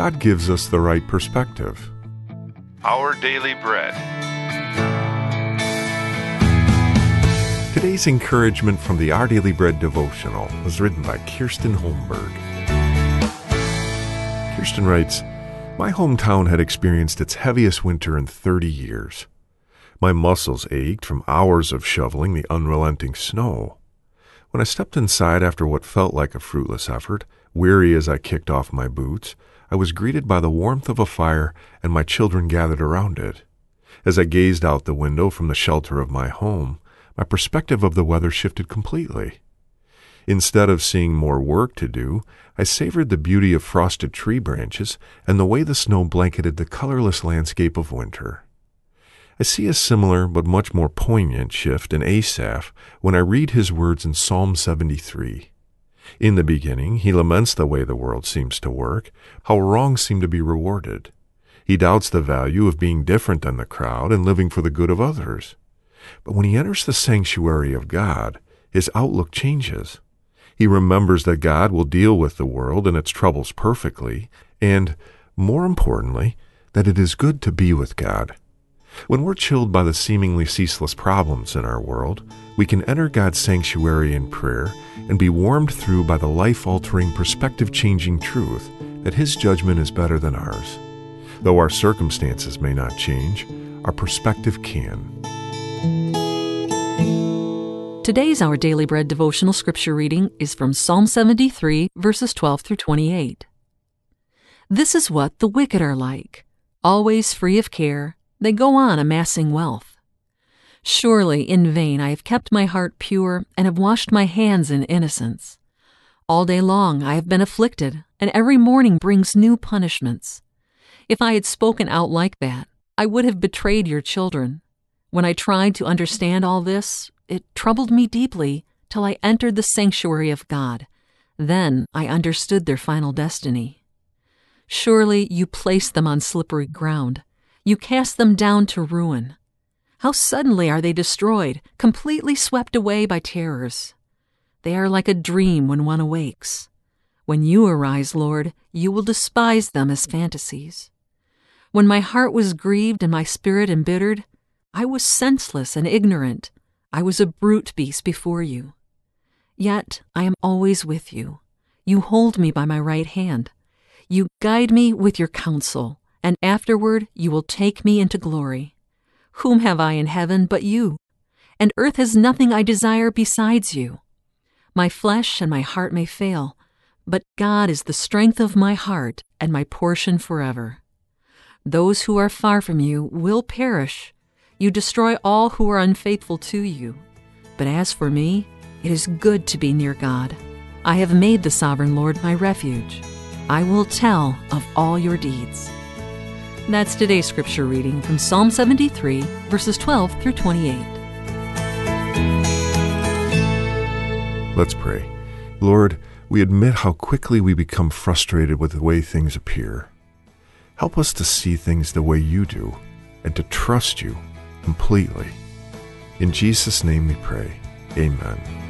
God gives us the right perspective. Our Daily Bread. Today's encouragement from the Our Daily Bread devotional was written by Kirsten Holmberg. Kirsten writes, My hometown had experienced its heaviest winter in 30 years. My muscles ached from hours of shoveling the unrelenting snow. When I stepped inside after what felt like a fruitless effort, weary as I kicked off my boots, I was greeted by the warmth of a fire and my children gathered around it. As I gazed out the window from the shelter of my home, my perspective of the weather shifted completely. Instead of seeing more work to do, I savored the beauty of frosted tree branches and the way the snow blanketed the colorless landscape of winter. I see a similar but much more poignant shift in Asaph when I read his words in Psalm 73. In the beginning, he laments the way the world seems to work, how wrongs seem to be rewarded. He doubts the value of being different than the crowd and living for the good of others. But when he enters the sanctuary of God, his outlook changes. He remembers that God will deal with the world and its troubles perfectly, and, more importantly, that it is good to be with God. When we're chilled by the seemingly ceaseless problems in our world, we can enter God's sanctuary in prayer and be warmed through by the life altering, perspective changing truth that His judgment is better than ours. Though our circumstances may not change, our perspective can. Today's Our Daily Bread devotional scripture reading is from Psalm 73, verses 12 through 28. This is what the wicked are like, always free of care they go on amassing wealth. Surely in vain I have kept my heart pure and have washed my hands in innocence. All day long I have been afflicted, and every morning brings new punishments. If I had spoken out like that, I would have betrayed your children. When I tried to understand all this, it troubled me deeply till I entered the sanctuary of God. Then I understood their final destiny. Surely you placed them on slippery ground. You cast them down to ruin. How suddenly are they destroyed, completely swept away by terrors. They are like a dream when one awakes. When you arise, Lord, you will despise them as fantasies. When my heart was grieved and my spirit embittered, I was senseless and ignorant. I was a brute beast before you. Yet I am always with you. You hold me by my right hand. You guide me with your counsel and afterward you will take me into glory. Whom have I in heaven but you? And earth has nothing I desire besides you. My flesh and my heart may fail, but God is the strength of my heart and my portion forever. Those who are far from you will perish. You destroy all who are unfaithful to you. But as for me, it is good to be near God. I have made the sovereign Lord my refuge. I will tell of all your deeds. That's today's scripture reading from Psalm 73, verses 12 through 28. Let's pray. Lord, we admit how quickly we become frustrated with the way things appear. Help us to see things the way you do and to trust you completely. In Jesus' name we pray. Amen.